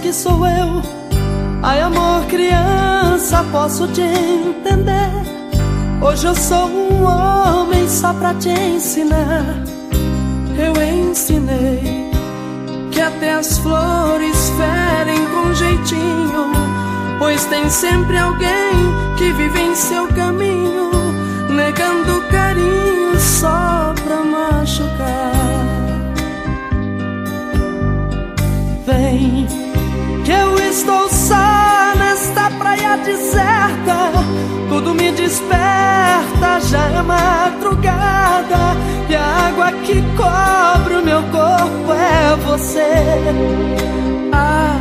que sou eu. Ai, amor, criança, posso te entender. Hoje eu sou um homem só pra te ensinar. Eu ensinei que até as flores ferem com jeitinho. Pois tem sempre alguém que vive em seu caminho, negando carinho só pra machucar. Vem, estou só nesta praia deserta. Tudo me desperta, já é madrugada. E a água que cobre o meu corpo é você. Ah,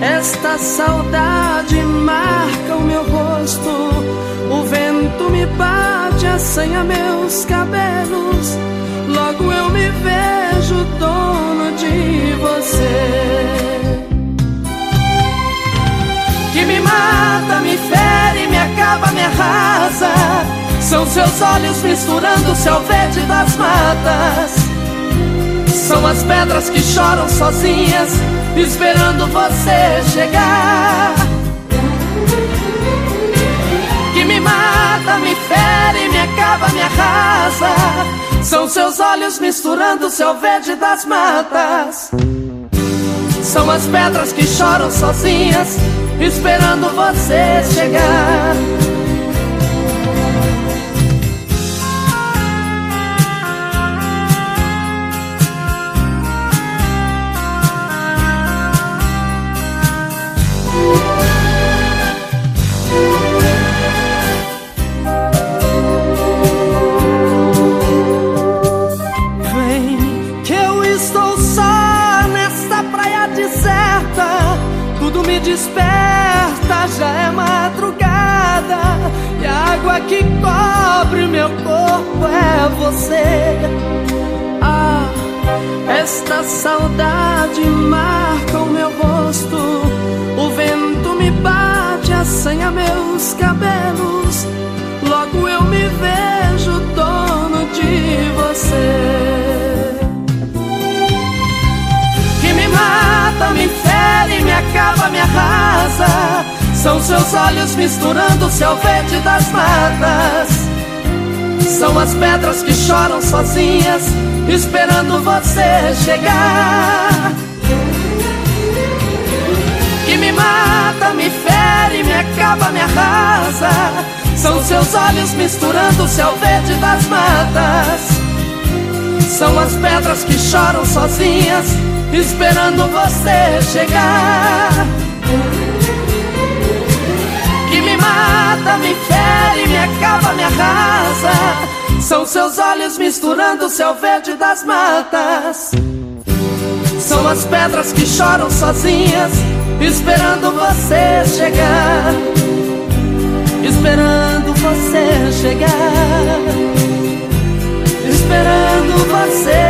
esta saudade marca o meu rosto. O vento me bate, assanha meus cabelos. Logo eu me vejo dono de você. Arrasa. São seus olhos misturando o céu verde das matas. São as pedras que choram sozinhas, esperando você chegar. Que me mata, me fere, me acaba, me arrasa. São seus olhos misturando o céu verde das matas. São as pedras que choram sozinhas, esperando você chegar. Desperta, já é madrugada E a água que cobre meu corpo é você. Ah, esta saudade marca o meu rosto O vento me bate, assanha meus cabelos São seus olhos misturando o céu verde das matas. São as pedras que choram sozinhas, esperando você chegar. Que me mata, me fere, me acaba, me arrasa. São seus olhos misturando o céu verde das matas. São as pedras que choram sozinhas, esperando você chegar. Me fere, me acaba, me arrasa. São seus olhos misturando o céu verde das matas. São as pedras que choram sozinhas, esperando você chegar. Esperando você chegar. Esperando você.